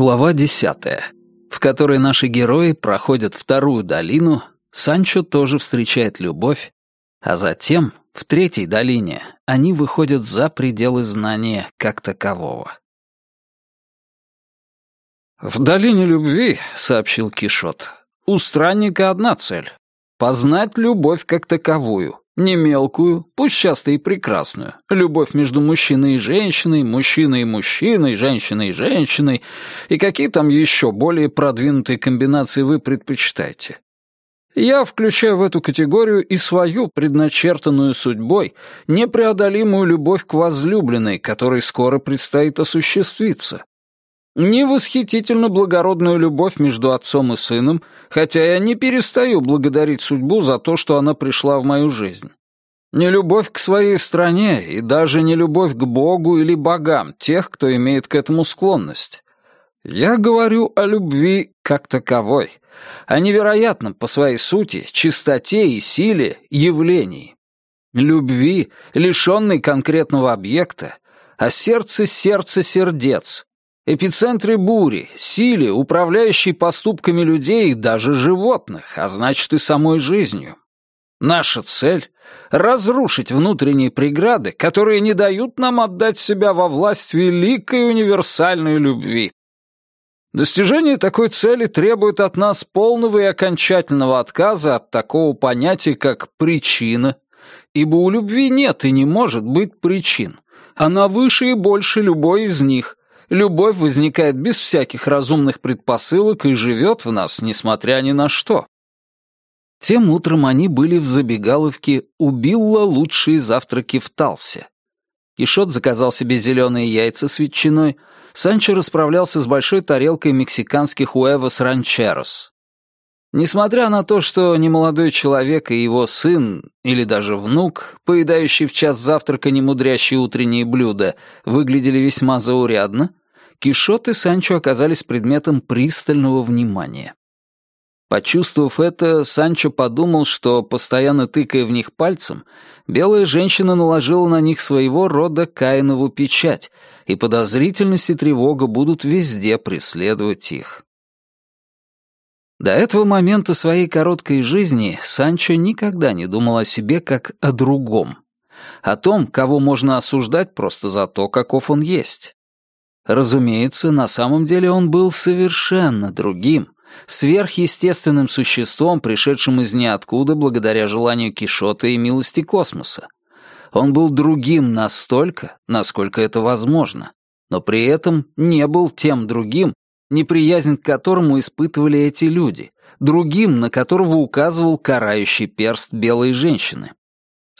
Глава десятая, в которой наши герои проходят вторую долину, Санчо тоже встречает любовь, а затем, в третьей долине, они выходят за пределы знания как такового. «В долине любви», — сообщил Кишот, — «у странника одна цель — познать любовь как таковую, не мелкую, пусть часто и прекрасную. Любовь между мужчиной и женщиной, мужчиной и мужчиной, женщиной и женщиной. И какие там еще более продвинутые комбинации вы предпочитаете? Я включаю в эту категорию и свою предначертанную судьбой непреодолимую любовь к возлюбленной, которой скоро предстоит осуществиться. Невосхитительно благородную любовь между отцом и сыном, хотя я не перестаю благодарить судьбу за то, что она пришла в мою жизнь. Не любовь к своей стране и даже не любовь к Богу или богам тех, кто имеет к этому склонность. Я говорю о любви как таковой, о невероятном по своей сути, чистоте и силе явлений. Любви, лишенной конкретного объекта, а сердце сердце сердец, эпицентре бури, силе, управляющей поступками людей и даже животных, а значит и самой жизнью. Наша цель — разрушить внутренние преграды, которые не дают нам отдать себя во власть великой универсальной любви. Достижение такой цели требует от нас полного и окончательного отказа от такого понятия, как «причина», ибо у любви нет и не может быть причин. Она выше и больше любой из них, Любовь возникает без всяких разумных предпосылок и живет в нас, несмотря ни на что. Тем утром они были в забегаловке у Билла лучшие завтраки в Талсе. Кишот заказал себе зеленые яйца с ветчиной, Санчо расправлялся с большой тарелкой мексиканских уэвос ранчерос. Несмотря на то, что немолодой человек и его сын, или даже внук, поедающий в час завтрака немудрящие утренние блюда, выглядели весьма заурядно, Кишот и Санчо оказались предметом пристального внимания. Почувствовав это, Санчо подумал, что, постоянно тыкая в них пальцем, белая женщина наложила на них своего рода Каинову печать, и подозрительность и тревога будут везде преследовать их. До этого момента своей короткой жизни Санчо никогда не думал о себе как о другом, о том, кого можно осуждать просто за то, каков он есть. Разумеется, на самом деле он был совершенно другим, сверхъестественным существом, пришедшим из ниоткуда благодаря желанию Кишота и милости космоса. Он был другим настолько, насколько это возможно, но при этом не был тем другим, неприязнь к которому испытывали эти люди, другим, на которого указывал карающий перст белой женщины.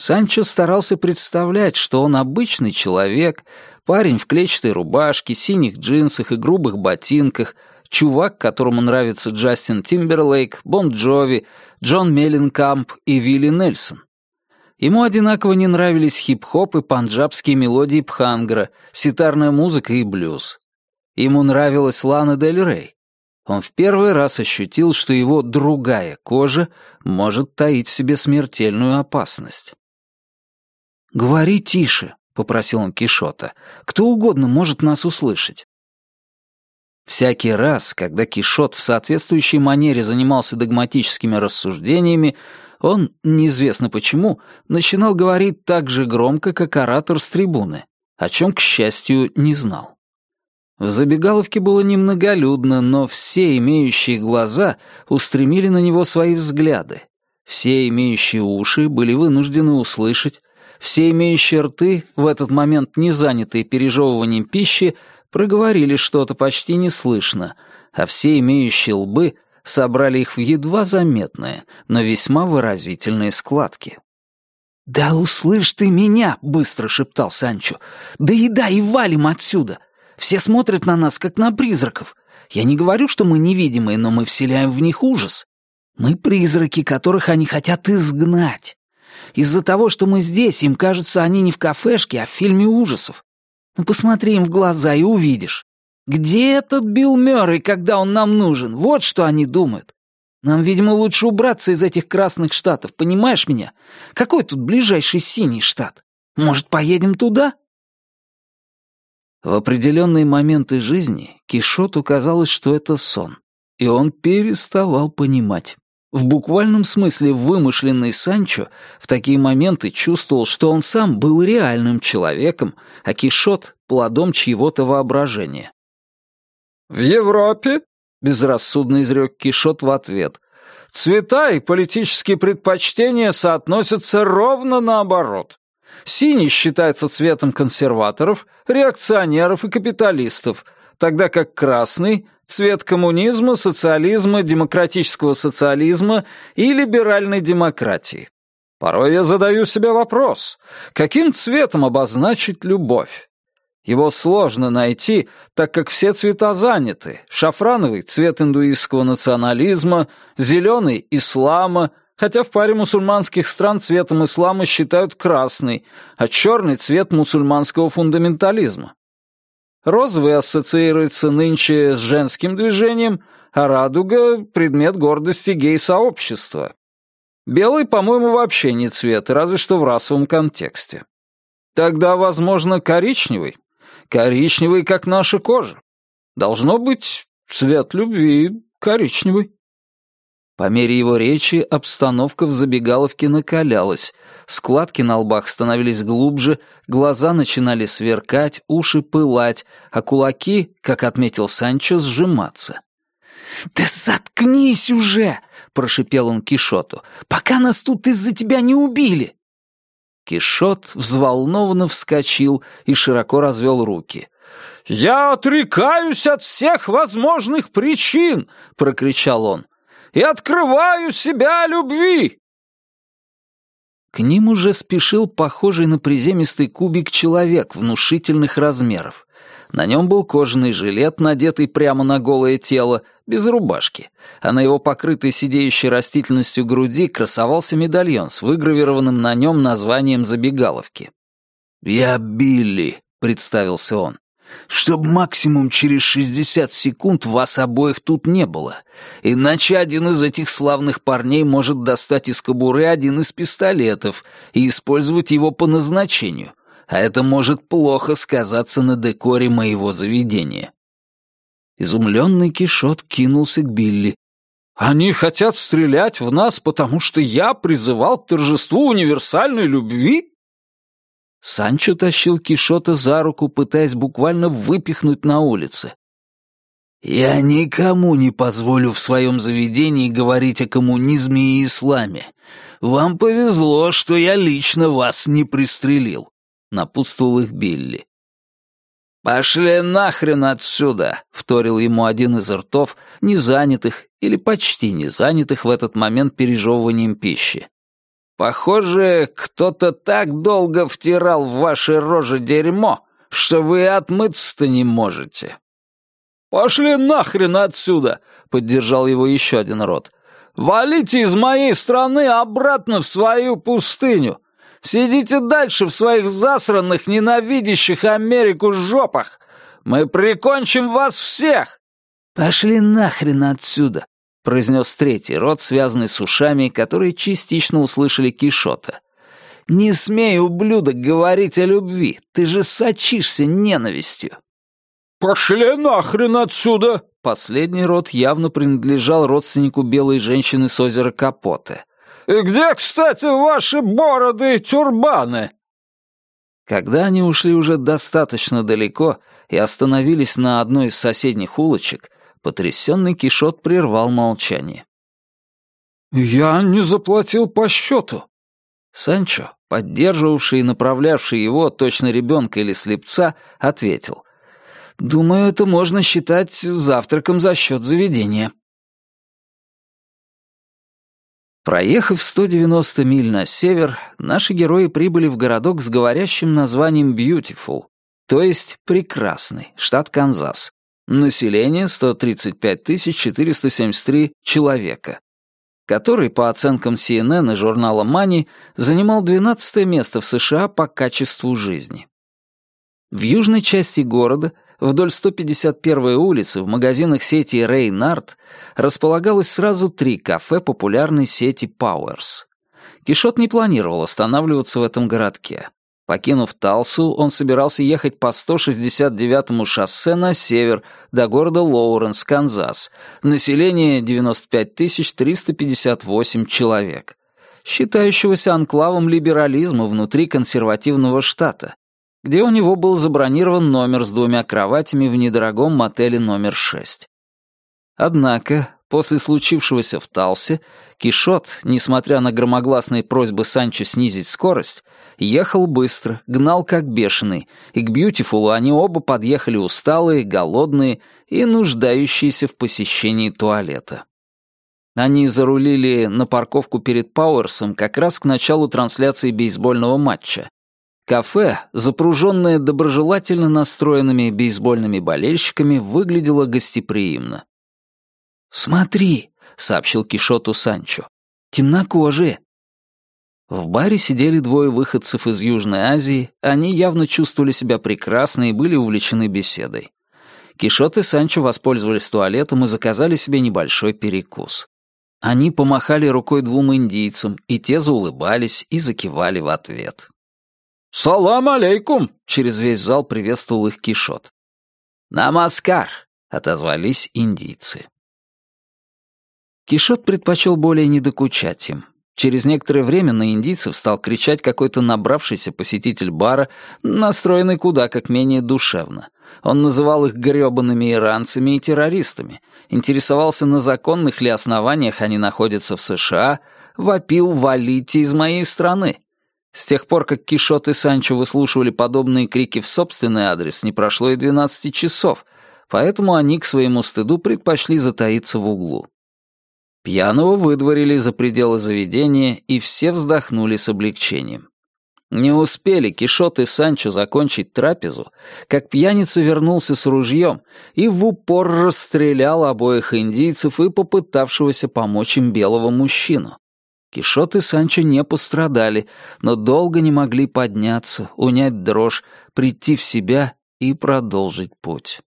Санчо старался представлять, что он обычный человек, парень в клетчатой рубашке, синих джинсах и грубых ботинках, чувак, которому нравится Джастин Тимберлейк, Бон Джови, Джон Мелленкамп и Вилли Нельсон. Ему одинаково не нравились хип-хоп и панджабские мелодии пхангра, ситарная музыка и блюз. Ему нравилась Лана Дель Рей. Он в первый раз ощутил, что его другая кожа может таить в себе смертельную опасность. «Говори тише», — попросил он Кишота. «Кто угодно может нас услышать». Всякий раз, когда Кишот в соответствующей манере занимался догматическими рассуждениями, он, неизвестно почему, начинал говорить так же громко, как оратор с трибуны, о чем, к счастью, не знал. В забегаловке было немноголюдно, но все имеющие глаза устремили на него свои взгляды. Все имеющие уши были вынуждены услышать, все имеющие рты, в этот момент не занятые пережевыванием пищи, проговорили что-то почти неслышно, а все имеющие лбы собрали их в едва заметные, но весьма выразительные складки. «Да услышь ты меня!» — быстро шептал Санчо. «Да еда и валим отсюда! Все смотрят на нас, как на призраков. Я не говорю, что мы невидимые, но мы вселяем в них ужас. Мы призраки, которых они хотят изгнать. Из-за того, что мы здесь, им кажется, они не в кафешке, а в фильме ужасов. Ну, посмотри им в глаза и увидишь. Где этот Билл Мёррей, когда он нам нужен? Вот что они думают. Нам, видимо, лучше убраться из этих красных штатов, понимаешь меня? Какой тут ближайший синий штат? Может, поедем туда?» В определенные моменты жизни Кишоту казалось, что это сон, и он переставал понимать. В буквальном смысле вымышленный Санчо в такие моменты чувствовал, что он сам был реальным человеком, а Кишот — плодом чьего-то воображения. «В Европе?» — безрассудно изрек Кишот в ответ. «Цвета и политические предпочтения соотносятся ровно наоборот. Синий считается цветом консерваторов, реакционеров и капиталистов, тогда как красный — цвет коммунизма, социализма, демократического социализма и либеральной демократии. Порой я задаю себе вопрос, каким цветом обозначить любовь? Его сложно найти, так как все цвета заняты. Шафрановый — цвет индуистского национализма, зеленый — ислама, хотя в паре мусульманских стран цветом ислама считают красный, а черный — цвет мусульманского фундаментализма. Розовый ассоциируется нынче с женским движением, а радуга — предмет гордости гей-сообщества. Белый, по-моему, вообще не цвет, разве что в расовом контексте. Тогда, возможно, коричневый. Коричневый, как наша кожа. Должно быть, цвет любви коричневый. По мере его речи обстановка в забегаловке накалялась, складки на лбах становились глубже, глаза начинали сверкать, уши пылать, а кулаки, как отметил Санчо, сжиматься. «Да заткнись уже!» — прошипел он Кишоту. «Пока нас тут из-за тебя не убили!» Кишот взволнованно вскочил и широко развел руки. «Я отрекаюсь от всех возможных причин!» — прокричал он и открываю себя любви!» К ним уже спешил похожий на приземистый кубик человек внушительных размеров. На нем был кожаный жилет, надетый прямо на голое тело, без рубашки, а на его покрытой сидеющей растительностью груди красовался медальон с выгравированным на нем названием забегаловки. «Я Билли», — представился он чтобы максимум через 60 секунд вас обоих тут не было. Иначе один из этих славных парней может достать из кобуры один из пистолетов и использовать его по назначению, а это может плохо сказаться на декоре моего заведения. Изумленный Кишот кинулся к Билли. «Они хотят стрелять в нас, потому что я призывал к торжеству универсальной любви?» Санчо тащил Кишота за руку, пытаясь буквально выпихнуть на улице. «Я никому не позволю в своем заведении говорить о коммунизме и исламе. Вам повезло, что я лично вас не пристрелил», — напутствовал их Билли. «Пошли нахрен отсюда!» — вторил ему один из ртов, незанятых или почти незанятых в этот момент пережевыванием пищи. Похоже, кто-то так долго втирал в ваши рожи дерьмо, что вы отмыться-то не можете. «Пошли нахрен отсюда!» — поддержал его еще один род. «Валите из моей страны обратно в свою пустыню! Сидите дальше в своих засранных, ненавидящих Америку жопах! Мы прикончим вас всех!» «Пошли нахрен отсюда!» — произнес третий род, связанный с ушами, которые частично услышали Кишота. «Не смей, ублюдок, говорить о любви, ты же сочишься ненавистью!» «Пошли нахрен отсюда!» Последний род явно принадлежал родственнику белой женщины с озера Капоте. «И где, кстати, ваши бороды и тюрбаны?» Когда они ушли уже достаточно далеко и остановились на одной из соседних улочек, Потрясенный Кишот прервал молчание. «Я не заплатил по счету». Санчо, поддерживавший и направлявший его, точно ребенка или слепца, ответил. «Думаю, это можно считать завтраком за счет заведения». Проехав 190 миль на север, наши герои прибыли в городок с говорящим названием Beautiful, то есть Прекрасный, штат Канзас, Население 135 473 человека, который, по оценкам CNN и журнала Money, занимал 12 место в США по качеству жизни. В южной части города, вдоль 151-й улицы, в магазинах сети Рейнард, располагалось сразу три кафе популярной сети Powers. Кишот не планировал останавливаться в этом городке. Покинув Талсу, он собирался ехать по 169-му шоссе на север до города Лоуренс, Канзас. Население 95 358 человек. Считающегося анклавом либерализма внутри консервативного штата, где у него был забронирован номер с двумя кроватями в недорогом мотеле номер 6. Однако, после случившегося в Талсе, Кишот, несмотря на громогласные просьбы Санчо снизить скорость, Ехал быстро, гнал как бешеный, и к Бьютифулу они оба подъехали усталые, голодные и нуждающиеся в посещении туалета. Они зарулили на парковку перед Пауэрсом как раз к началу трансляции бейсбольного матча. Кафе, запруженное доброжелательно настроенными бейсбольными болельщиками, выглядело гостеприимно. «Смотри», — сообщил Кишоту Санчо, — «темнокожие, в баре сидели двое выходцев из Южной Азии, они явно чувствовали себя прекрасно и были увлечены беседой. Кишот и Санчо воспользовались туалетом и заказали себе небольшой перекус. Они помахали рукой двум индийцам, и те заулыбались и закивали в ответ. «Салам алейкум!» — через весь зал приветствовал их Кишот. «Намаскар!» — отозвались индийцы. Кишот предпочел более не докучать им. Через некоторое время на индийцев стал кричать какой-то набравшийся посетитель бара, настроенный куда как менее душевно. Он называл их грёбаными иранцами и террористами, интересовался, на законных ли основаниях они находятся в США, вопил «валите из моей страны». С тех пор, как Кишот и Санчо выслушивали подобные крики в собственный адрес, не прошло и 12 часов, поэтому они к своему стыду предпочли затаиться в углу. Пьяного выдворили за пределы заведения, и все вздохнули с облегчением. Не успели Кишот и Санчо закончить трапезу, как пьяница вернулся с ружьем и в упор расстрелял обоих индийцев и попытавшегося помочь им белого мужчину. Кишот и Санчо не пострадали, но долго не могли подняться, унять дрожь, прийти в себя и продолжить путь.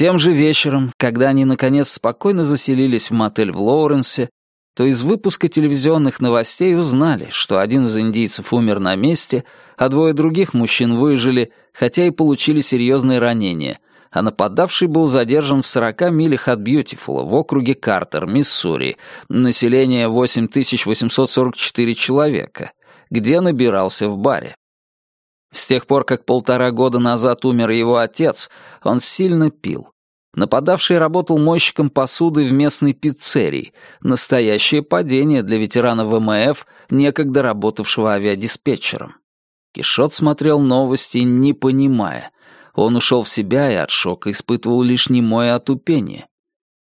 Тем же вечером, когда они наконец спокойно заселились в мотель в Лоуренсе, то из выпуска телевизионных новостей узнали, что один из индийцев умер на месте, а двое других мужчин выжили, хотя и получили серьезные ранения, а нападавший был задержан в 40 милях от Бьютифула в округе Картер, Миссури, население 8844 человека, где набирался в баре. С тех пор, как полтора года назад умер его отец, он сильно пил. Нападавший работал мойщиком посуды в местной пиццерии. Настоящее падение для ветерана ВМФ, некогда работавшего авиадиспетчером. Кишот смотрел новости, не понимая. Он ушел в себя и от шока испытывал лишь немое отупение.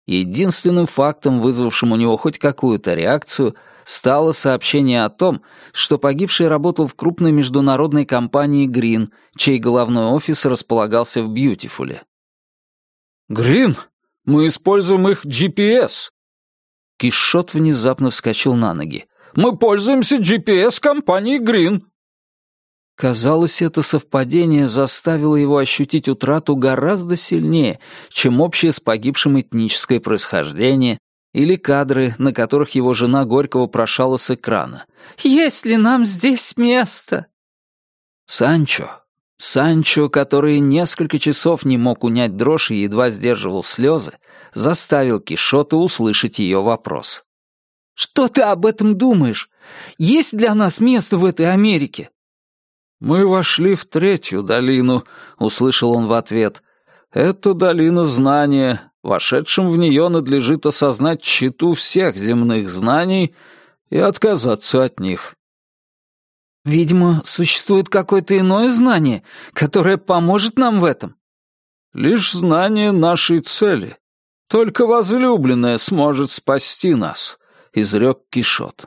Единственным фактом, вызвавшим у него хоть какую-то реакцию, стало сообщение о том, что погибший работал в крупной международной компании «Грин», чей головной офис располагался в Бьютифуле. «Грин, мы используем их GPS». Кишот внезапно вскочил на ноги. «Мы пользуемся GPS компании «Грин». Казалось, это совпадение заставило его ощутить утрату гораздо сильнее, чем общее с погибшим этническое происхождение или кадры, на которых его жена Горького прошала с экрана. «Есть ли нам здесь место?» Санчо, Санчо, который несколько часов не мог унять дрожь и едва сдерживал слезы, заставил Кишота услышать ее вопрос. «Что ты об этом думаешь? Есть для нас место в этой Америке?» «Мы вошли в третью долину», — услышал он в ответ. «Это долина знания, Вошедшим в нее надлежит осознать тщету всех земных знаний и отказаться от них. Видимо, существует какое-то иное знание, которое поможет нам в этом. Лишь знание нашей цели. Только возлюбленная сможет спасти нас, изрек Кишот.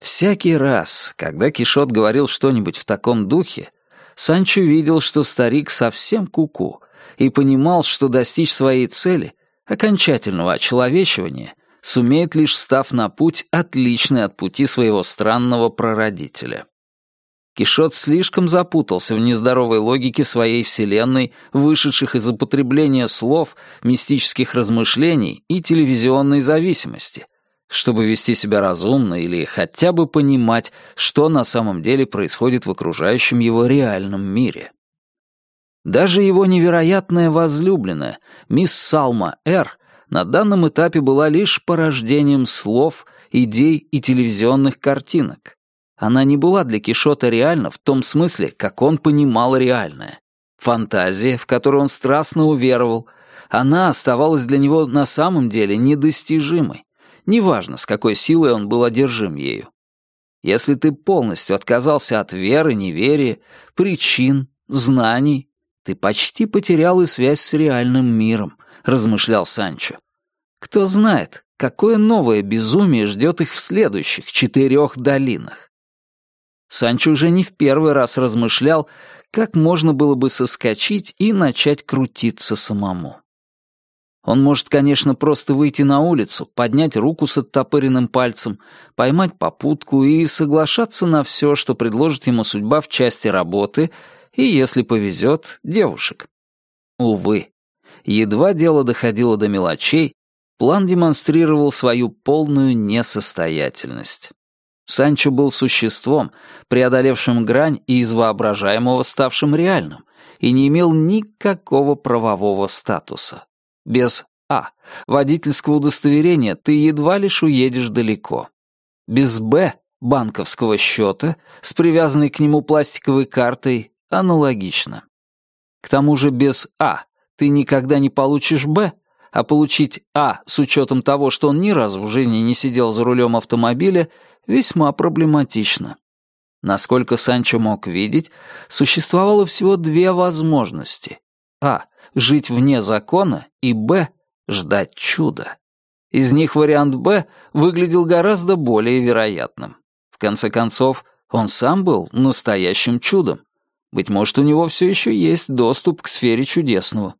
Всякий раз, когда Кишот говорил что-нибудь в таком духе, Санчо видел, что старик совсем куку, -ку, и понимал, что достичь своей цели, окончательного очеловечивания, сумеет лишь став на путь, отличный от пути своего странного прародителя. Кишот слишком запутался в нездоровой логике своей вселенной, вышедших из употребления слов, мистических размышлений и телевизионной зависимости, чтобы вести себя разумно или хотя бы понимать, что на самом деле происходит в окружающем его реальном мире. Даже его невероятная возлюбленная, мисс Салма Р., на данном этапе была лишь порождением слов, идей и телевизионных картинок. Она не была для Кишота реальна в том смысле, как он понимал реальное. Фантазия, в которую он страстно уверовал, она оставалась для него на самом деле недостижимой, неважно, с какой силой он был одержим ею. Если ты полностью отказался от веры, неверия, причин, знаний, ты почти потерял и связь с реальным миром, размышлял Санчо. Кто знает, какое новое безумие ждет их в следующих четырех долинах. Санчо уже не в первый раз размышлял, как можно было бы соскочить и начать крутиться самому. Он может, конечно, просто выйти на улицу, поднять руку с оттопыренным пальцем, поймать попутку и соглашаться на все, что предложит ему судьба в части работы и, если повезет, девушек. Увы, едва дело доходило до мелочей, план демонстрировал свою полную несостоятельность. Санчо был существом, преодолевшим грань и из воображаемого ставшим реальным, и не имел никакого правового статуса. Без А. Водительского удостоверения ты едва лишь уедешь далеко. Без Б. Банковского счета с привязанной к нему пластиковой картой аналогично. К тому же без А ты никогда не получишь Б, а получить А с учетом того, что он ни разу в жизни не сидел за рулем автомобиля, весьма проблематично. Насколько Санчо мог видеть, существовало всего две возможности. А жить вне закона, и б. ждать чуда. Из них вариант «Б» выглядел гораздо более вероятным. В конце концов, он сам был настоящим чудом. Быть может, у него все еще есть доступ к сфере чудесного.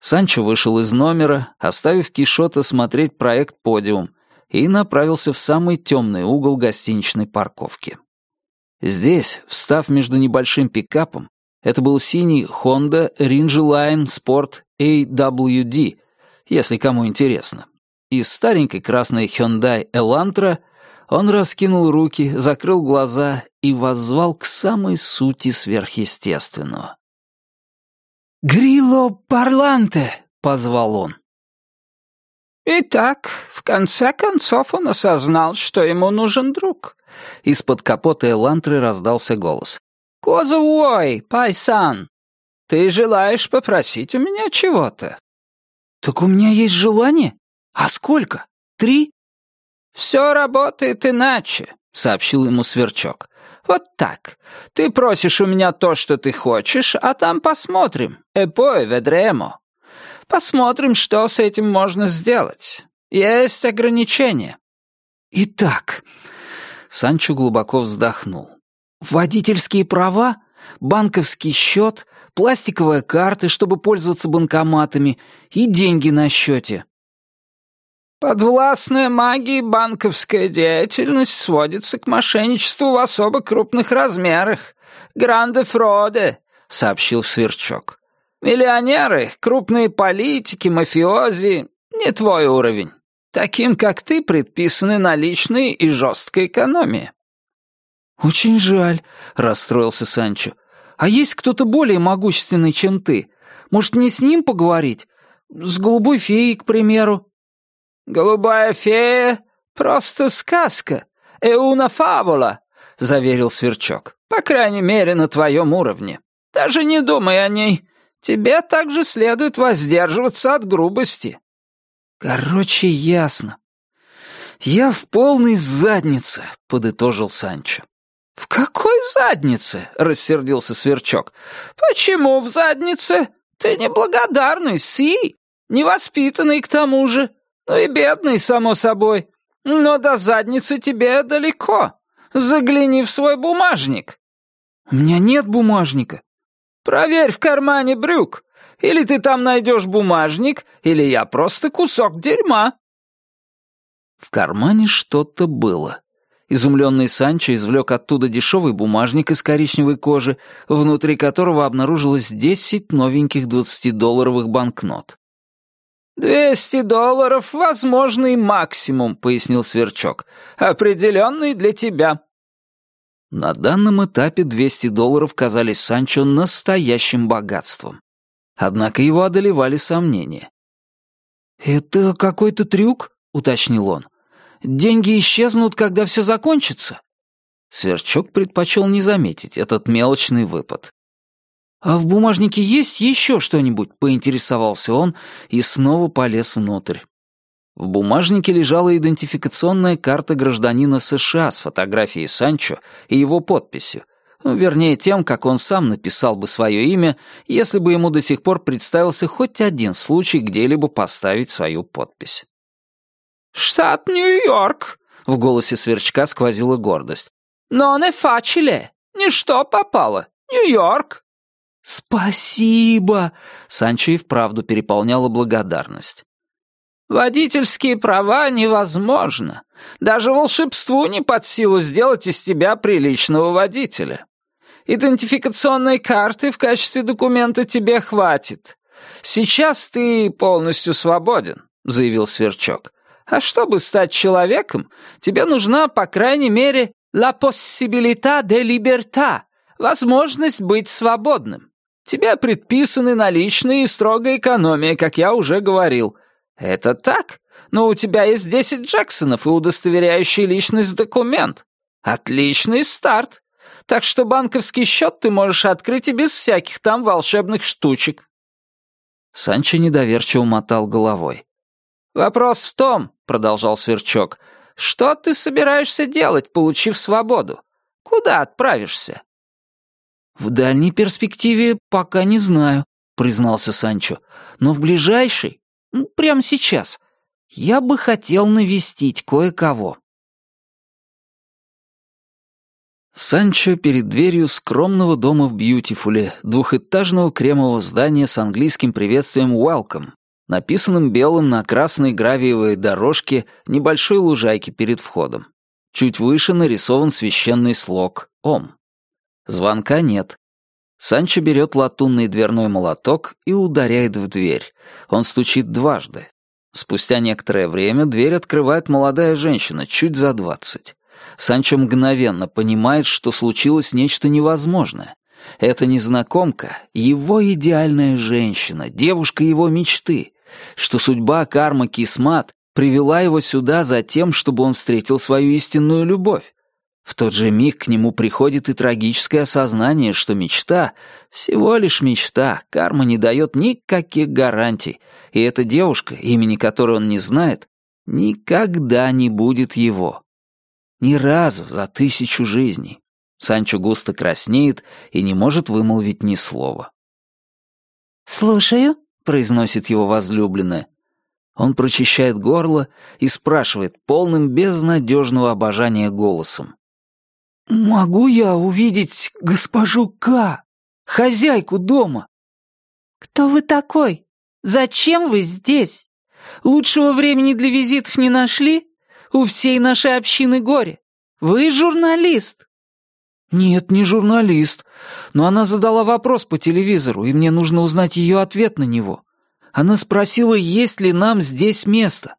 Санчо вышел из номера, оставив Кишота смотреть проект «Подиум», и направился в самый темный угол гостиничной парковки. Здесь, встав между небольшим пикапом, это был синий Honda Ridgeline Sport AWD, если кому интересно. И старенькой красной Hyundai Elantra он раскинул руки, закрыл глаза и воззвал к самой сути сверхъестественного. «Грило парланте!» — позвал он. Итак, в конце концов он осознал, что ему нужен друг. Из-под капота Элантры раздался голос. «Козуой, пайсан, ты желаешь попросить у меня чего-то?» «Так у меня есть желание? А сколько? Три?» «Все работает иначе», — сообщил ему Сверчок. «Вот так. Ты просишь у меня то, что ты хочешь, а там посмотрим. Эпой ведремо. Посмотрим, что с этим можно сделать. Есть ограничения». «Итак...» Санчо глубоко вздохнул. Водительские права, банковский счет, пластиковая карта, чтобы пользоваться банкоматами, и деньги на счете. Подвластная магии банковская деятельность сводится к мошенничеству в особо крупных размерах. Гранде фроде, сообщил Сверчок. Миллионеры, крупные политики, мафиози — не твой уровень. Таким, как ты, предписаны наличные и жесткая экономия. «Очень жаль», — расстроился Санчо. «А есть кто-то более могущественный, чем ты? Может, не с ним поговорить? С голубой феей, к примеру?» «Голубая фея — просто сказка. Эуна фавола», — заверил Сверчок. «По крайней мере, на твоем уровне. Даже не думай о ней. Тебе также следует воздерживаться от грубости». «Короче, ясно. Я в полной заднице», — подытожил Санчо. «В какой заднице?» — рассердился Сверчок. «Почему в заднице? Ты неблагодарный, си, невоспитанный к тому же, ну и бедный, само собой. Но до задницы тебе далеко. Загляни в свой бумажник». «У меня нет бумажника». «Проверь в кармане брюк. Или ты там найдешь бумажник, или я просто кусок дерьма». В кармане что-то было. Изумленный Санчо извлек оттуда дешевый бумажник из коричневой кожи, внутри которого обнаружилось десять новеньких двадцатидолларовых банкнот. «Двести долларов — возможный максимум», — пояснил Сверчок. «Определенный для тебя». На данном этапе 200 долларов казались Санчо настоящим богатством. Однако его одолевали сомнения. «Это какой-то трюк?» — уточнил он. «Деньги исчезнут, когда все закончится?» Сверчок предпочел не заметить этот мелочный выпад. «А в бумажнике есть еще что-нибудь?» — поинтересовался он и снова полез внутрь. В бумажнике лежала идентификационная карта гражданина США с фотографией Санчо и его подписью, ну, вернее, тем, как он сам написал бы свое имя, если бы ему до сих пор представился хоть один случай где-либо поставить свою подпись. «Штат Нью-Йорк», — в голосе Сверчка сквозила гордость. «Но не фачеле, ничто попало. Нью-Йорк». «Спасибо!» — Санчо и вправду переполняла благодарность. «Водительские права невозможно. Даже волшебству не под силу сделать из тебя приличного водителя. Идентификационной карты в качестве документа тебе хватит. Сейчас ты полностью свободен», — заявил Сверчок. «А чтобы стать человеком, тебе нужна, по крайней мере, la possibilità de libertà, возможность быть свободным. Тебе предписаны наличные и строгая экономия, как я уже говорил. Это так, но у тебя есть десять Джексонов и удостоверяющий личность документ. Отличный старт. Так что банковский счет ты можешь открыть и без всяких там волшебных штучек». Санчо недоверчиво мотал головой. «Вопрос в том», — продолжал Сверчок, — «что ты собираешься делать, получив свободу? Куда отправишься?» «В дальней перспективе пока не знаю», — признался Санчо. «Но в ближайшей, прямо сейчас, я бы хотел навестить кое-кого». Санчо перед дверью скромного дома в Бьютифуле, двухэтажного кремового здания с английским приветствием «Welcome», написанным белым на красной гравиевой дорожке небольшой лужайки перед входом. Чуть выше нарисован священный слог «Ом». Звонка нет. Санчо берет латунный дверной молоток и ударяет в дверь. Он стучит дважды. Спустя некоторое время дверь открывает молодая женщина, чуть за двадцать. Санчо мгновенно понимает, что случилось нечто невозможное. Это незнакомка, его идеальная женщина, девушка его мечты, что судьба карма Кисмат привела его сюда за тем, чтобы он встретил свою истинную любовь. В тот же миг к нему приходит и трагическое осознание, что мечта — всего лишь мечта, карма не дает никаких гарантий, и эта девушка, имени которой он не знает, никогда не будет его. Ни разу за тысячу жизней. Санчо густо краснеет и не может вымолвить ни слова. «Слушаю», — произносит его возлюбленная. Он прочищает горло и спрашивает полным безнадежного обожания голосом. «Могу я увидеть госпожу К, хозяйку дома?» «Кто вы такой? Зачем вы здесь? Лучшего времени для визитов не нашли? У всей нашей общины горе. Вы журналист?» «Нет, не журналист. Но она задала вопрос по телевизору, и мне нужно узнать ее ответ на него. Она спросила, есть ли нам здесь место.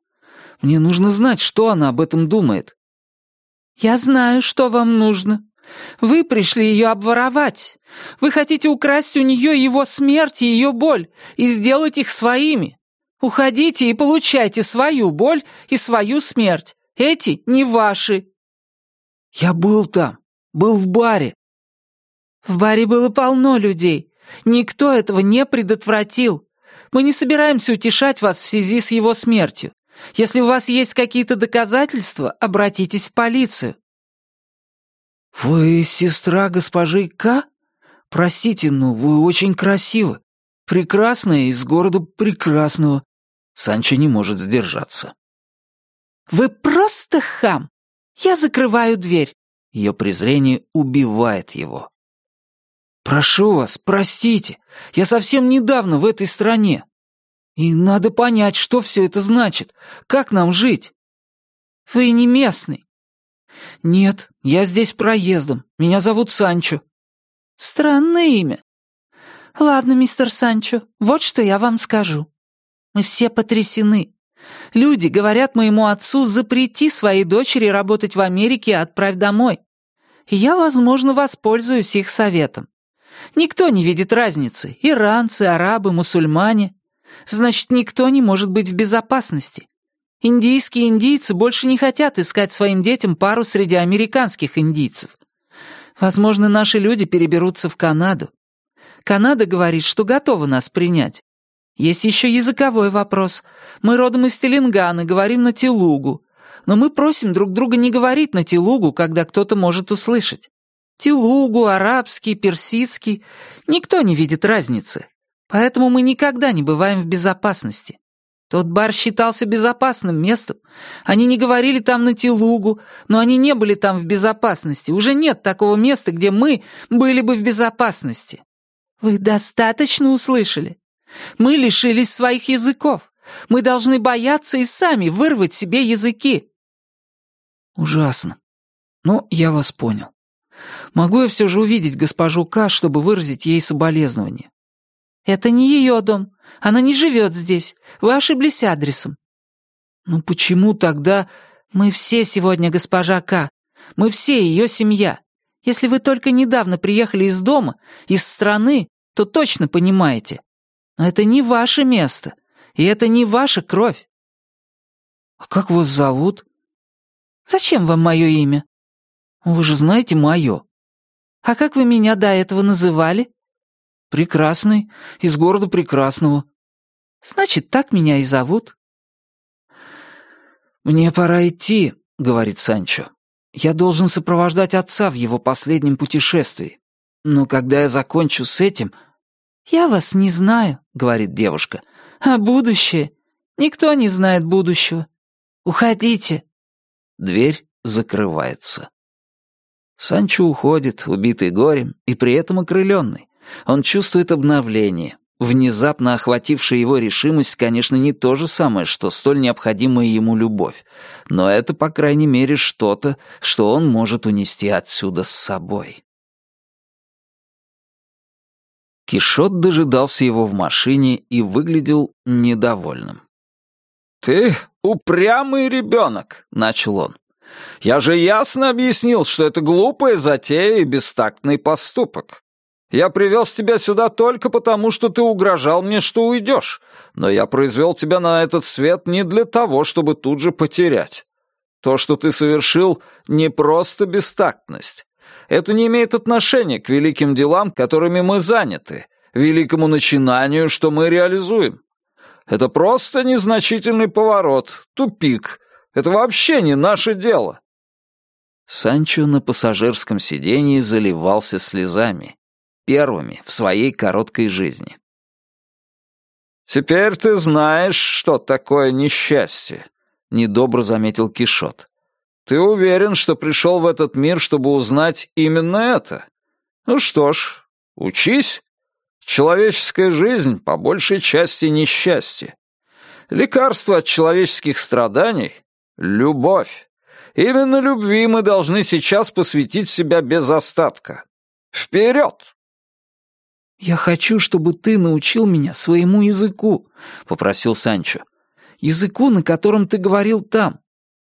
Мне нужно знать, что она об этом думает. «Я знаю, что вам нужно. Вы пришли ее обворовать. Вы хотите украсть у нее его смерть и ее боль и сделать их своими. Уходите и получайте свою боль и свою смерть. Эти не ваши». «Я был там, был в баре». «В баре было полно людей. Никто этого не предотвратил. Мы не собираемся утешать вас в связи с его смертью. Если у вас есть какие-то доказательства, обратитесь в полицию». «Вы сестра госпожи К? Простите, но вы очень красивы. Прекрасная из города прекрасного». Санчо не может сдержаться. «Вы просто хам! Я закрываю дверь!» Ее презрение убивает его. «Прошу вас, простите, я совсем недавно в этой стране. И надо понять, что все это значит, как нам жить». «Вы не местный». «Нет, я здесь проездом. Меня зовут Санчо». «Странное имя. Ладно, мистер Санчо, вот что я вам скажу. Мы все потрясены. Люди говорят моему отцу, запрети своей дочери работать в Америке и отправь домой. Я, возможно, воспользуюсь их советом. Никто не видит разницы. Иранцы, арабы, мусульмане. Значит, никто не может быть в безопасности. Индийские индийцы больше не хотят искать своим детям пару среди американских индийцев. Возможно, наши люди переберутся в Канаду. Канада говорит, что готова нас принять. Есть еще языковой вопрос. Мы родом из Теленгана, говорим на телугу. Но мы просим друг друга не говорить на телугу, когда кто-то может услышать. Телугу, арабский, персидский. Никто не видит разницы. Поэтому мы никогда не бываем в безопасности. Тот бар считался безопасным местом. Они не говорили там на телугу, но они не были там в безопасности. Уже нет такого места, где мы были бы в безопасности. Вы достаточно услышали? Мы лишились своих языков. Мы должны бояться и сами вырвать себе языки. Ужасно. Но я вас понял. Могу я все же увидеть госпожу К, чтобы выразить ей соболезнование? Это не ее дом. Она не живет здесь. Вы ошиблись адресом. Ну почему тогда... Мы все сегодня госпожа К. Мы все ее семья. Если вы только недавно приехали из дома, из страны, то точно понимаете. Но это не ваше место, и это не ваша кровь. А как вас зовут? Зачем вам мое имя? Вы же знаете мое. А как вы меня до этого называли? Прекрасный, из города Прекрасного. Значит, так меня и зовут. Мне пора идти, говорит Санчо. Я должен сопровождать отца в его последнем путешествии. Но когда я закончу с этим, «Я вас не знаю», — говорит девушка. «А будущее? Никто не знает будущего. Уходите». Дверь закрывается. Санчо уходит, убитый горем и при этом окрыленный. Он чувствует обновление. Внезапно охватившая его решимость, конечно, не то же самое, что столь необходимая ему любовь, но это, по крайней мере, что-то, что он может унести отсюда с собой. Кишот дожидался его в машине и выглядел недовольным. «Ты упрямый ребенок», — начал он. «Я же ясно объяснил, что это глупая затея и бестактный поступок. Я привез тебя сюда только потому, что ты угрожал мне, что уйдешь, но я произвел тебя на этот свет не для того, чтобы тут же потерять. То, что ты совершил, не просто бестактность. Это не имеет отношения к великим делам, которыми мы заняты, великому начинанию, что мы реализуем. Это просто незначительный поворот, тупик. Это вообще не наше дело». Санчо на пассажирском сиденье заливался слезами. Первыми в своей короткой жизни. «Теперь ты знаешь, что такое несчастье», — недобро заметил Кишот. Ты уверен, что пришел в этот мир, чтобы узнать именно это? Ну что ж, учись. Человеческая жизнь по большей части несчастье. Лекарство от человеческих страданий — любовь. Именно любви мы должны сейчас посвятить себя без остатка. Вперед! «Я хочу, чтобы ты научил меня своему языку», — попросил Санчо. «Языку, на котором ты говорил там.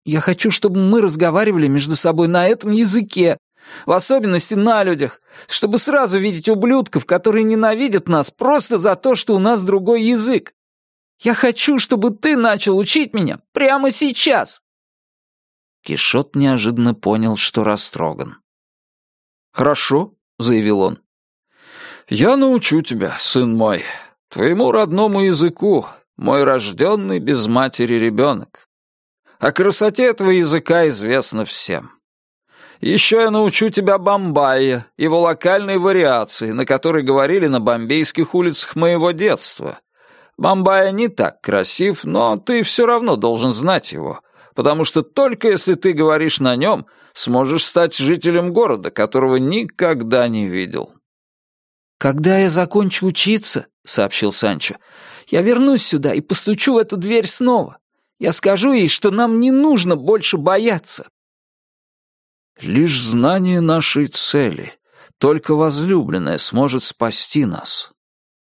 Я хочу, чтобы мы разговаривали между собой на этом языке, в особенности на людях, чтобы сразу видеть ублюдков, которые ненавидят нас просто за то, что у нас другой язык. Я хочу, чтобы ты начал учить меня прямо сейчас!» Кишот неожиданно понял, что растроган. «Хорошо», — заявил он. «Я научу тебя, сын мой, твоему родному языку, мой рожденный без матери ребенок. О красоте этого языка известно всем. Еще я научу тебя бомбайя, его локальной вариации, на которой говорили на бомбейских улицах моего детства. Бомбайя не так красив, но ты все равно должен знать его, потому что только если ты говоришь на нем, сможешь стать жителем города, которого никогда не видел. «Когда я закончу учиться», — сообщил Санчо, — «я вернусь сюда и постучу в эту дверь снова. Я скажу ей, что нам не нужно больше бояться. Лишь знание нашей цели, только возлюбленная сможет спасти нас.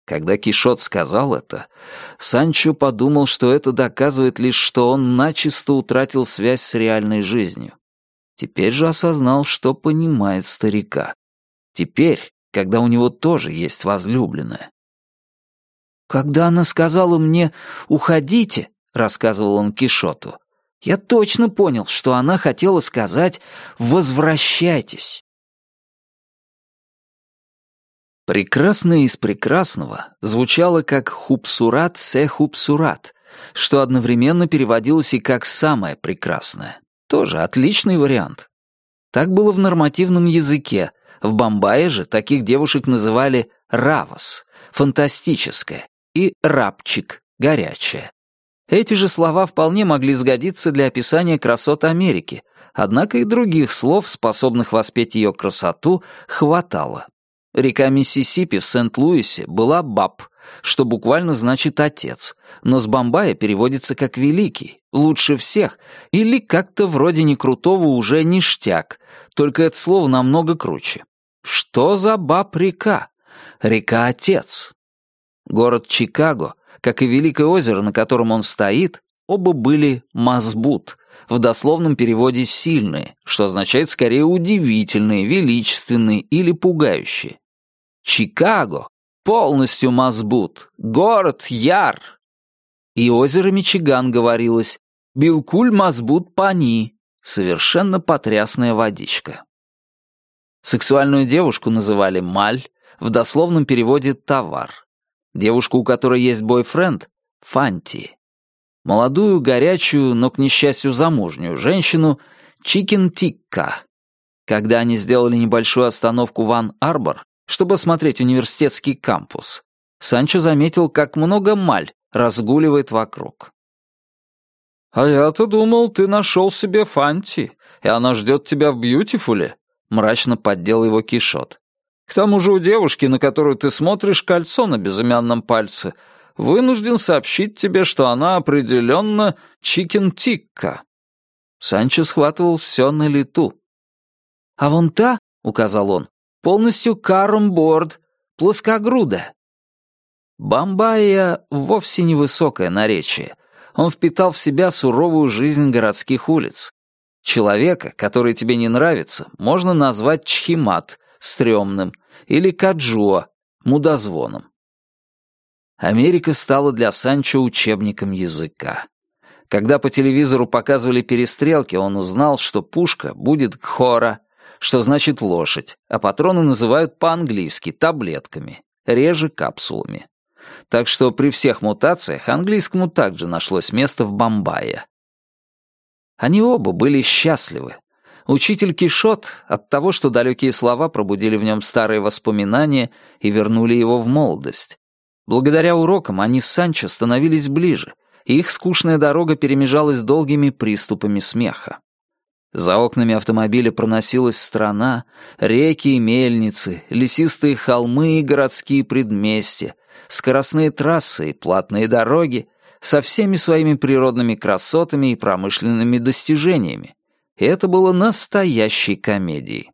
Когда Кишот сказал это, Санчо подумал, что это доказывает лишь, что он начисто утратил связь с реальной жизнью. Теперь же осознал, что понимает старика. Теперь, когда у него тоже есть возлюбленная. «Когда она сказала мне «уходите», — рассказывал он Кишоту, я точно понял, что она хотела сказать «возвращайтесь». Прекрасное из прекрасного звучало как «хупсурат се хупсурат», что одновременно переводилось и как «самое прекрасное». Тоже отличный вариант. Так было в нормативном языке. В Бомбае же таких девушек называли «равос» — «фантастическое» и «рабчик» — «горячая». Эти же слова вполне могли сгодиться для описания красот Америки, однако и других слов, способных воспеть ее красоту, хватало. Река Миссисипи в Сент-Луисе была Баб, что буквально значит «отец», но с Бомбая переводится как «великий», «лучше всех» или как-то вроде некрутого уже «ништяк», только это слово намного круче. Что за Баб-река? Река-отец. Город Чикаго, как и Великое озеро, на котором он стоит, оба были Мазбут, в дословном переводе «сильные», что означает скорее «удивительные», «величественные» или «пугающие». Чикаго полностью мазбут, город Яр. И озеро Мичиган говорилось Билкуль мазбут пани, совершенно потрясная водичка. Сексуальную девушку называли Маль, в дословном переводе «товар». Девушку, у которой есть бойфренд — Фанти. Молодую, горячую, но, к несчастью, замужнюю женщину — Чикен Тикка. Когда они сделали небольшую остановку в Ан-Арбор, чтобы осмотреть университетский кампус, Санчо заметил, как много маль разгуливает вокруг. «А я-то думал, ты нашел себе Фанти, и она ждет тебя в Бьютифуле», — мрачно поддел его Кишот. «К тому же у девушки, на которую ты смотришь, кольцо на безымянном пальце, вынужден сообщить тебе, что она определенно Чикен-Тикка». Санчо схватывал все на лету. «А вон та», — указал он, полностью карумборд, плоскогруда. Бомбая вовсе не высокое наречие. Он впитал в себя суровую жизнь городских улиц. Человека, который тебе не нравится, можно назвать чхимат, стрёмным, или каджуа, мудозвоном. Америка стала для Санчо учебником языка. Когда по телевизору показывали перестрелки, он узнал, что пушка будет кхора, что значит лошадь, а патроны называют по-английски таблетками, реже капсулами. Так что при всех мутациях английскому также нашлось место в Бомбае. Они оба были счастливы. Учитель Кишот от того, что далекие слова пробудили в нем старые воспоминания и вернули его в молодость. Благодаря урокам они с Санчо становились ближе, и их скучная дорога перемежалась долгими приступами смеха. За окнами автомобиля проносилась страна, реки и мельницы, лесистые холмы и городские предместья, скоростные трассы и платные дороги со всеми своими природными красотами и промышленными достижениями. И это было настоящей комедией.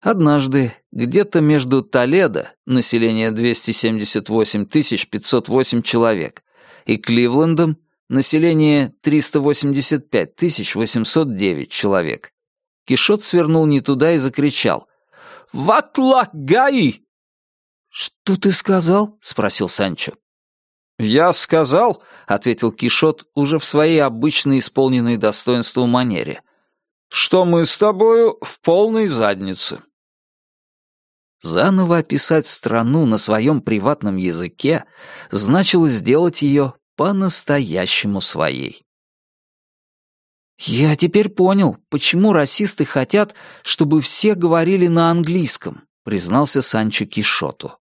Однажды, где-то между Толедо, население 278 508 человек, и Кливлендом, Население 385 809 человек. Кишот свернул не туда и закричал. «Ватлагаи!» «Что ты сказал?» — спросил Санчо. «Я сказал», — ответил Кишот уже в своей обычной исполненной достоинству манере, «что мы с тобою в полной заднице». Заново описать страну на своем приватном языке значило сделать ее по-настоящему своей. «Я теперь понял, почему расисты хотят, чтобы все говорили на английском», признался Санчо Кишоту.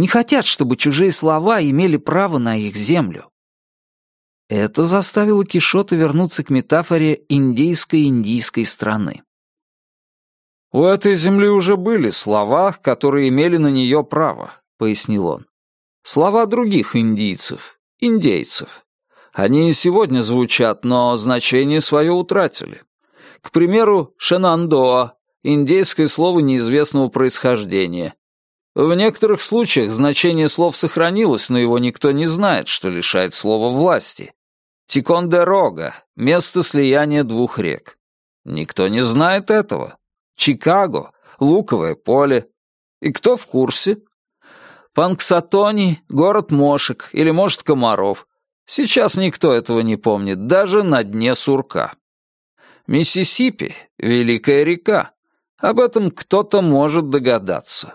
«Не хотят, чтобы чужие слова имели право на их землю». Это заставило Кишота вернуться к метафоре индейской-индийской страны. «У этой земли уже были слова, которые имели на нее право», — пояснил он. «Слова других индийцев, индейцев. Они и сегодня звучат, но значение свое утратили. К примеру, шенандоа, индейское слово неизвестного происхождения. В некоторых случаях значение слов сохранилось, но его никто не знает, что лишает слова власти. Тикондерога — место слияния двух рек. Никто не знает этого. Чикаго — луковое поле. И кто в курсе? Панксатони — город мошек или, может, комаров. Сейчас никто этого не помнит, даже на дне сурка. Миссисипи — великая река. Об этом кто-то может догадаться.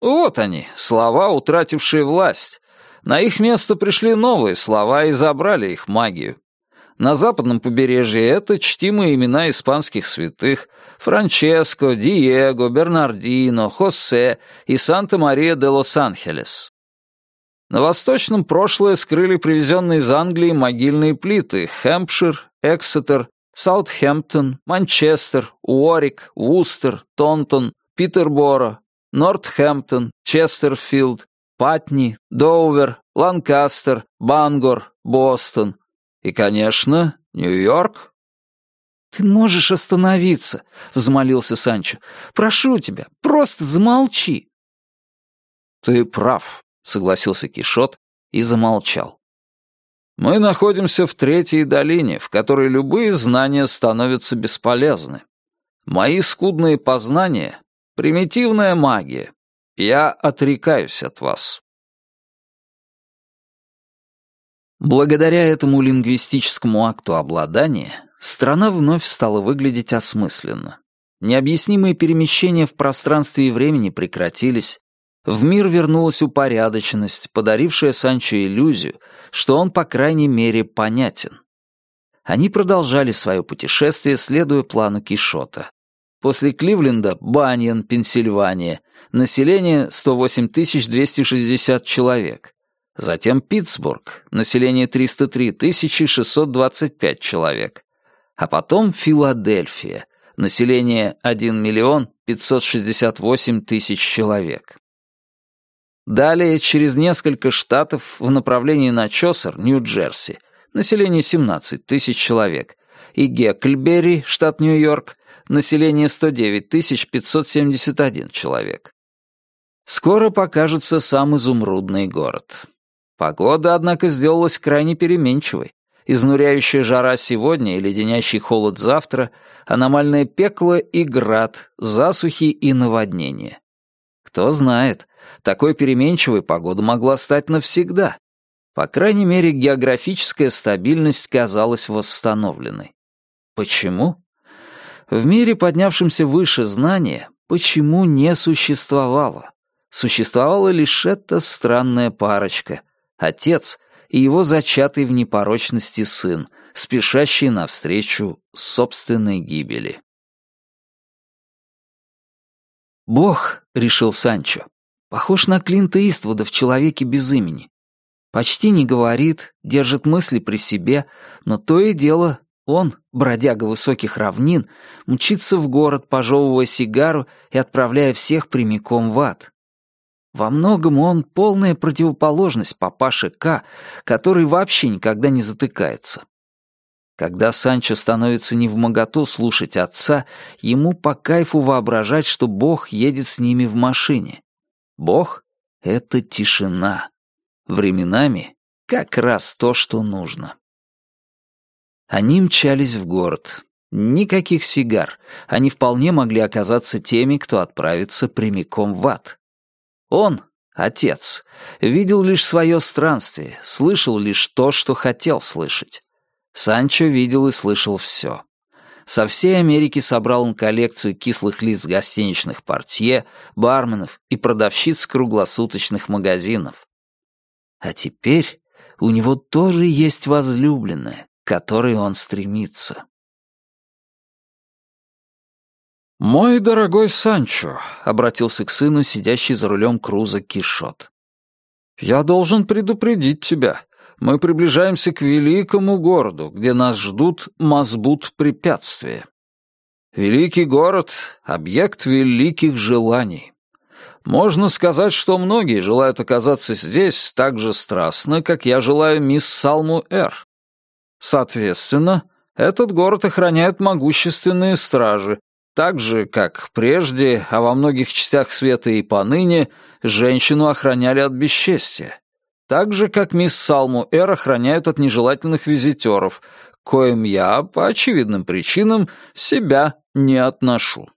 Вот они, слова, утратившие власть. На их место пришли новые слова и забрали их магию. На западном побережье это чтимые имена испанских святых Франческо, Диего, Бернардино, Хосе и Санта-Мария де Лос-Анхелес. На восточном прошлое скрыли привезенные из Англии могильные плиты Хэмпшир, Эксетер, Саутхэмптон, Манчестер, Уорик, Вустер, Тонтон, Питерборо, Нортхэмптон, Честерфилд, Патни, Доувер, Ланкастер, Бангор, Бостон и, конечно, Нью-Йорк. «Ты можешь остановиться», — взмолился Санчо. «Прошу тебя, просто замолчи». «Ты прав», — согласился Кишот и замолчал. «Мы находимся в третьей долине, в которой любые знания становятся бесполезны. Мои скудные познания Примитивная магия. Я отрекаюсь от вас. Благодаря этому лингвистическому акту обладания страна вновь стала выглядеть осмысленно. Необъяснимые перемещения в пространстве и времени прекратились, в мир вернулась упорядоченность, подарившая Санчо иллюзию, что он, по крайней мере, понятен. Они продолжали свое путешествие, следуя плану Кишота. После Кливленда — Баньян, Пенсильвания. Население 108 260 человек. Затем Питтсбург. Население 303 625 человек. А потом Филадельфия. Население 1 миллион 568 тысяч человек. Далее, через несколько штатов в направлении на Чосер, Нью-Джерси, население 17 тысяч человек, и Гекльберри, штат Нью-Йорк, население 109 571 человек. Скоро покажется сам изумрудный город. Погода, однако, сделалась крайне переменчивой. Изнуряющая жара сегодня и леденящий холод завтра, аномальное пекло и град, засухи и наводнения. Кто знает, такой переменчивой погода могла стать навсегда. По крайней мере, географическая стабильность казалась восстановленной. Почему? В мире, поднявшемся выше знания, почему не существовало? Существовала лишь эта странная парочка — отец и его зачатый в непорочности сын, спешащий навстречу собственной гибели. «Бог», — решил Санчо, — «похож на Клинта Иствуда в «Человеке без имени». Почти не говорит, держит мысли при себе, но то и дело он, бродяга высоких равнин, мчится в город, пожевывая сигару и отправляя всех прямиком в ад. Во многом он полная противоположность папаше К, который вообще никогда не затыкается. Когда Санчо становится невмоготу слушать отца, ему по кайфу воображать, что Бог едет с ними в машине. Бог — это тишина. Временами как раз то, что нужно. Они мчались в город. Никаких сигар. Они вполне могли оказаться теми, кто отправится прямиком в ад. Он, отец, видел лишь свое странствие, слышал лишь то, что хотел слышать. Санчо видел и слышал все. Со всей Америки собрал он коллекцию кислых лиц гостиничных портье, барменов и продавщиц круглосуточных магазинов. А теперь у него тоже есть возлюбленная, которой он стремится. «Мой дорогой Санчо», — обратился к сыну, сидящий за рулем Круза Кишот. «Я должен предупредить тебя. Мы приближаемся к великому городу, где нас ждут мазбут препятствия. Великий город — объект великих желаний. Можно сказать, что многие желают оказаться здесь так же страстно, как я желаю мисс Салму Эр. Соответственно, этот город охраняют могущественные стражи, так же, как прежде, а во многих частях света и поныне, женщину охраняли от бесчестия. Так же, как мисс Салму Эр охраняют от нежелательных визитеров, коим я, по очевидным причинам, себя не отношу.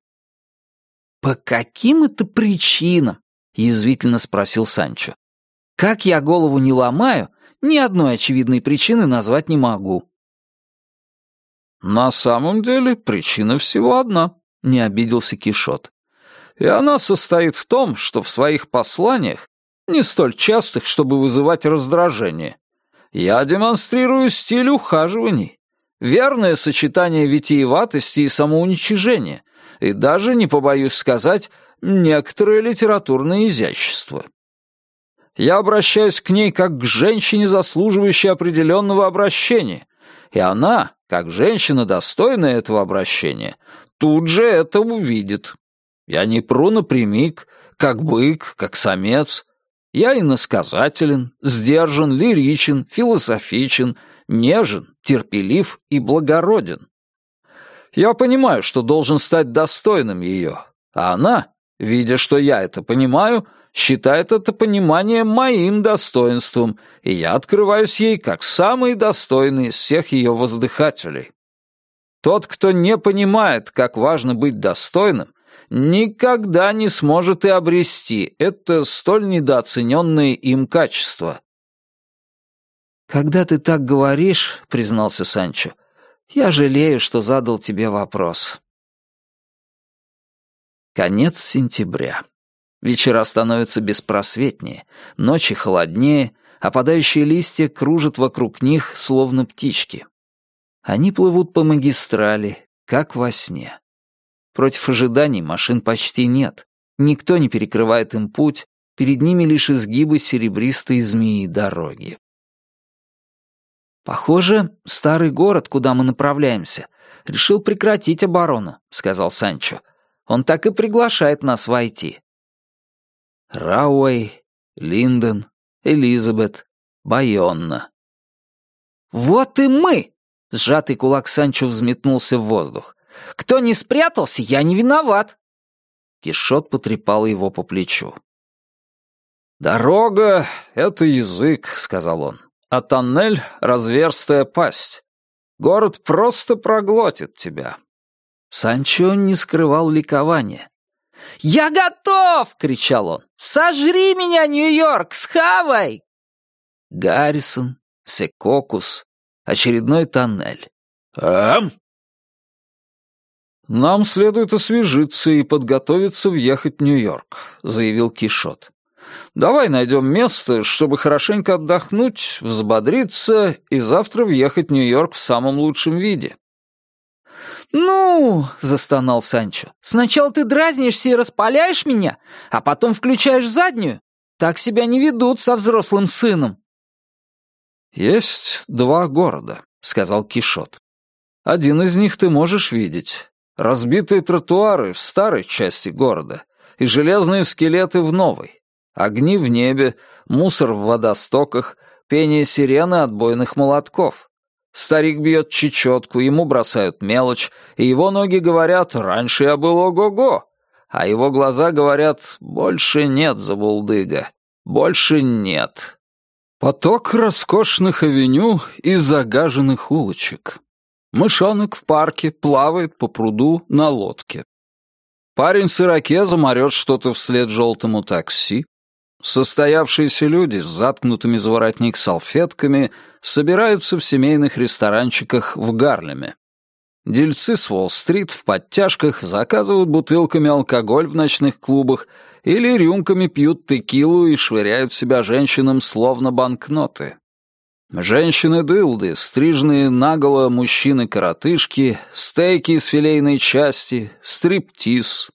«По каким это причинам?» — язвительно спросил Санчо. «Как я голову не ломаю, ни одной очевидной причины назвать не могу». «На самом деле причина всего одна», — не обиделся Кишот. «И она состоит в том, что в своих посланиях, не столь частых, чтобы вызывать раздражение, я демонстрирую стиль ухаживаний, верное сочетание витиеватости и самоуничижения, и даже, не побоюсь сказать, некоторое литературное изящество. Я обращаюсь к ней как к женщине, заслуживающей определенного обращения, и она, как женщина, достойная этого обращения, тут же это увидит. Я не пру напрямик, как бык, как самец. Я иносказателен, сдержан, лиричен, философичен, нежен, терпелив и благороден. Я понимаю, что должен стать достойным ее, а она, видя, что я это понимаю, считает это понимание моим достоинством, и я открываюсь ей как самый достойный из всех ее воздыхателей. Тот, кто не понимает, как важно быть достойным, никогда не сможет и обрести это столь недооцененное им качество. «Когда ты так говоришь, — признался Санчо, — я жалею, что задал тебе вопрос». Конец сентября. Вечера становятся беспросветнее, ночи холоднее, а падающие листья кружат вокруг них, словно птички. Они плывут по магистрали, как во сне. Против ожиданий машин почти нет. Никто не перекрывает им путь, перед ними лишь изгибы серебристой змеи дороги. «Похоже, старый город, куда мы направляемся, решил прекратить оборону», — сказал Санчо. «Он так и приглашает нас войти. Рауэй, Линдон, Элизабет, Байонна. «Вот и мы!» — сжатый кулак Санчо взметнулся в воздух. «Кто не спрятался, я не виноват!» Кишот потрепал его по плечу. «Дорога — это язык», — сказал он, — «а тоннель — разверстая пасть. Город просто проглотит тебя». Санчо не скрывал ликования. «Я готов!» — кричал он. «Сожри меня, Нью-Йорк! Схавай!» Гаррисон, Секокус, очередной тоннель. «Ам?» «Нам следует освежиться и подготовиться въехать в Нью-Йорк», — заявил Кишот. «Давай найдем место, чтобы хорошенько отдохнуть, взбодриться и завтра въехать в Нью-Йорк в самом лучшем виде». «Ну!» — застонал Санчо. «Сначала ты дразнишься и распаляешь меня, а потом включаешь заднюю. Так себя не ведут со взрослым сыном». «Есть два города», — сказал Кишот. «Один из них ты можешь видеть. Разбитые тротуары в старой части города и железные скелеты в новой. Огни в небе, мусор в водостоках, пение сирены отбойных молотков. Старик бьет чечетку, ему бросают мелочь, и его ноги говорят «раньше я был ого-го», а его глаза говорят «больше нет, забулдыга, больше нет». Поток роскошных авеню и загаженных улочек. Мышонок в парке плавает по пруду на лодке. Парень с ирокезом орёт что-то вслед желтому такси. Состоявшиеся люди с заткнутыми за воротник салфетками собираются в семейных ресторанчиках в Гарлеме. Дельцы с Уолл-стрит в подтяжках заказывают бутылками алкоголь в ночных клубах или рюмками пьют текилу и швыряют себя женщинам словно банкноты. Женщины-дылды, стриженные наголо мужчины-коротышки, стейки из филейной части, стриптиз,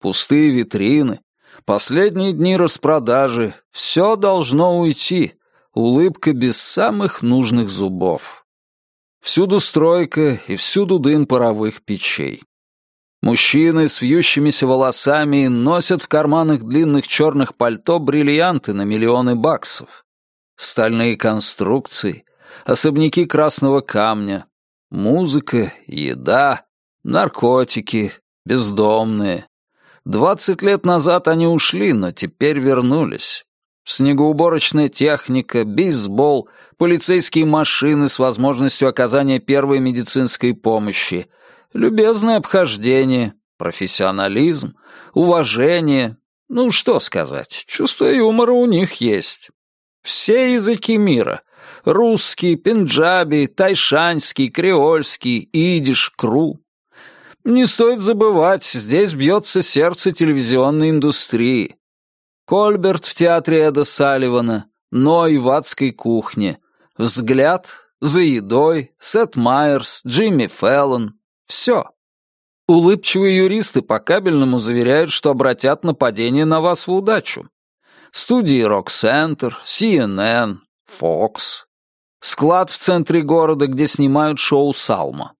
пустые витрины, Последние дни распродажи. Все должно уйти. Улыбка без самых нужных зубов. Всюду стройка и всюду дым паровых печей. Мужчины с вьющимися волосами носят в карманах длинных черных пальто бриллианты на миллионы баксов. Стальные конструкции, особняки красного камня, музыка, еда, наркотики, бездомные. Двадцать лет назад они ушли, но теперь вернулись. Снегоуборочная техника, бейсбол, полицейские машины с возможностью оказания первой медицинской помощи, любезное обхождение, профессионализм, уважение. Ну, что сказать, чувство юмора у них есть. Все языки мира — русский, пенджаби, тайшанский, креольский, идиш, кру. Не стоит забывать, здесь бьется сердце телевизионной индустрии. Кольберт в театре Эда Салливана, Ной в адской кухне, Взгляд, За едой, Сет Майерс, Джимми Фэллон. Все. Улыбчивые юристы по кабельному заверяют, что обратят нападение на вас в удачу. Студии Rock Center, CNN, Fox. Склад в центре города, где снимают шоу «Салма».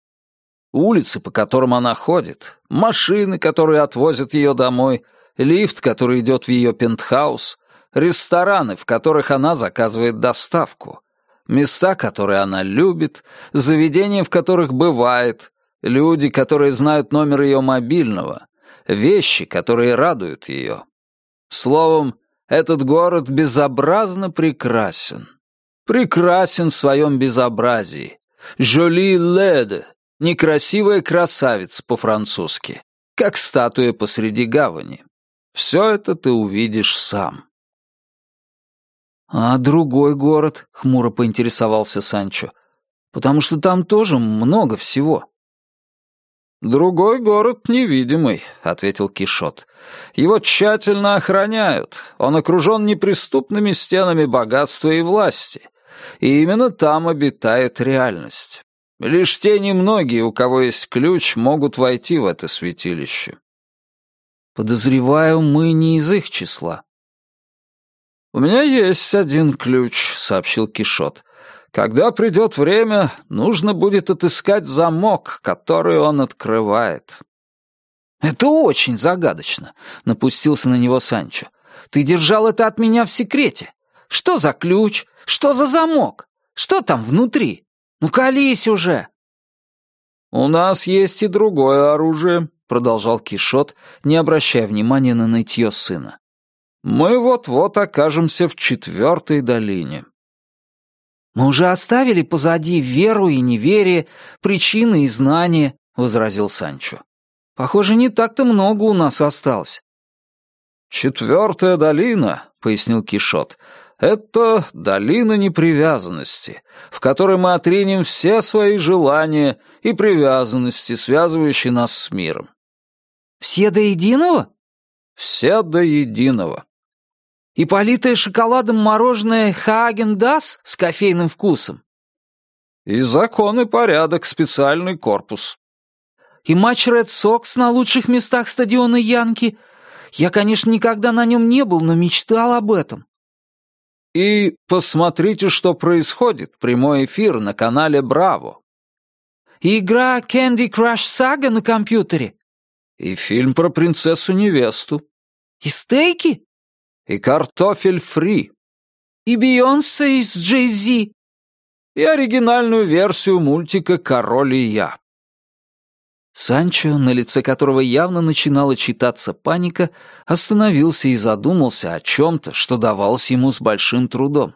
Улицы, по которым она ходит, машины, которые отвозят ее домой, лифт, который идет в ее пентхаус, рестораны, в которых она заказывает доставку, места, которые она любит, заведения, в которых бывает, люди, которые знают номер ее мобильного, вещи, которые радуют ее. Словом, этот город безобразно прекрасен. Прекрасен в своем безобразии. «Жоли леде» — некрасивая красавица по-французски, как статуя посреди гавани. Все это ты увидишь сам. «А другой город?» — хмуро поинтересовался Санчо. «Потому что там тоже много всего». «Другой город невидимый», — ответил Кишот. «Его тщательно охраняют. Он окружен неприступными стенами богатства и власти. И именно там обитает реальность. Лишь те немногие, у кого есть ключ, могут войти в это святилище». «Подозреваю, мы не из их числа». «У меня есть один ключ», — сообщил Кишот. Когда придет время, нужно будет отыскать замок, который он открывает». «Это очень загадочно», — напустился на него Санчо. «Ты держал это от меня в секрете. Что за ключ? Что за замок? Что там внутри? Ну, колись уже!» «У нас есть и другое оружие», — продолжал Кишот, не обращая внимания на нытье сына. «Мы вот-вот окажемся в четвертой долине. «Мы уже оставили позади веру и неверие, причины и знания», — возразил Санчо. «Похоже, не так-то много у нас осталось». «Четвертая долина», — пояснил Кишот, — «это долина непривязанности, в которой мы отринем все свои желания и привязанности, связывающие нас с миром». «Все до единого?» «Все до единого», и политое шоколадом мороженое Häagen-Dazs с кофейным вкусом. И закон и порядок, специальный корпус. И матч Ред Сокс на лучших местах стадиона Янки. Я, конечно, никогда на нем не был, но мечтал об этом. И посмотрите, что происходит. Прямой эфир на канале Браво. И игра Candy Crush Saga на компьютере. И фильм про принцессу-невесту. И стейки? и картофель фри, и Бейонсе из Джей-Зи, и оригинальную версию мультика «Король и я». Санчо, на лице которого явно начинала читаться паника, остановился и задумался о чем-то, что давалось ему с большим трудом.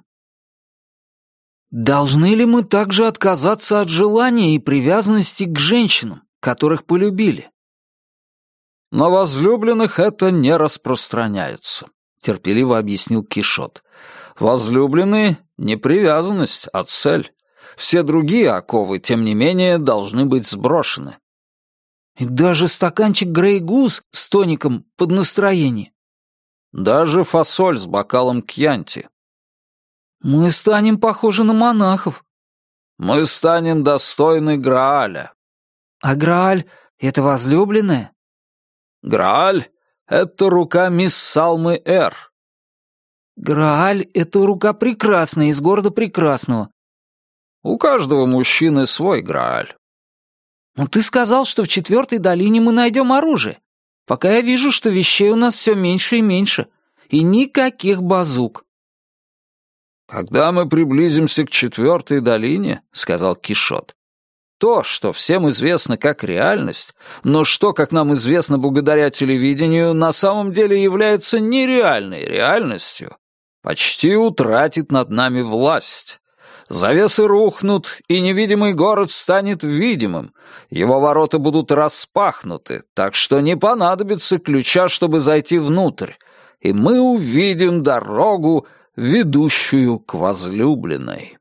«Должны ли мы также отказаться от желания и привязанности к женщинам, которых полюбили?» «На возлюбленных это не распространяется», терпеливо объяснил Кишот. Возлюбленные — не привязанность, а цель. Все другие оковы, тем не менее, должны быть сброшены. И даже стаканчик Грей-Гус с тоником под настроение. Даже фасоль с бокалом кьянти. Мы станем похожи на монахов. Мы станем достойны Грааля. А Грааль — это возлюбленная? Грааль это рука мисс Салмы Р. Грааль — это рука прекрасная из города прекрасного. У каждого мужчины свой Грааль. Но ты сказал, что в четвертой долине мы найдем оружие. Пока я вижу, что вещей у нас все меньше и меньше. И никаких базук. «Когда мы приблизимся к четвертой долине, — сказал Кишот, то, что всем известно как реальность, но что, как нам известно благодаря телевидению, на самом деле является нереальной реальностью, почти утратит над нами власть. Завесы рухнут, и невидимый город станет видимым. Его ворота будут распахнуты, так что не понадобится ключа, чтобы зайти внутрь, и мы увидим дорогу, ведущую к возлюбленной.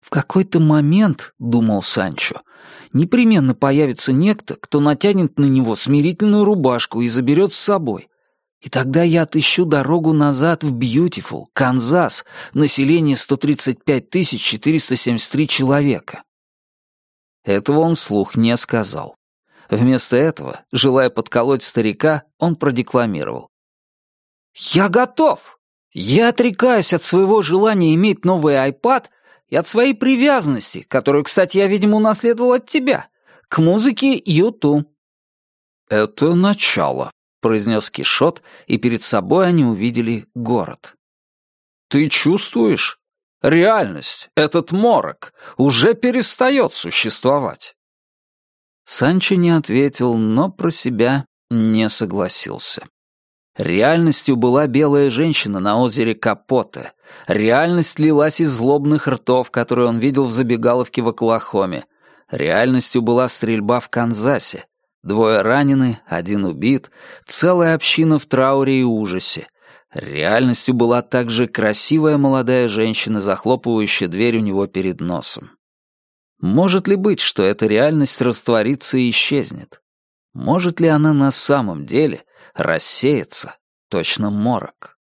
В какой-то момент, — думал Санчо, — непременно появится некто, кто натянет на него смирительную рубашку и заберет с собой. И тогда я отыщу дорогу назад в Бьютифул, Канзас, население 135 473 человека. Этого он вслух не сказал. Вместо этого, желая подколоть старика, он продекламировал. «Я готов! Я отрекаюсь от своего желания иметь новый iPad и от своей привязанности, которую, кстати, я, видимо, унаследовал от тебя, к музыке YouTube». «Это начало», — произнес Кишот, и перед собой они увидели город. «Ты чувствуешь? Реальность, этот морок, уже перестает существовать». Санчо не ответил, но про себя не согласился. Реальностью была белая женщина на озере Капоте. Реальность лилась из злобных ртов, которые он видел в забегаловке в Оклахоме. Реальностью была стрельба в Канзасе. Двое ранены, один убит, целая община в трауре и ужасе. Реальностью была также красивая молодая женщина, захлопывающая дверь у него перед носом. Может ли быть, что эта реальность растворится и исчезнет? Может ли она на самом деле рассеяться, точно морок?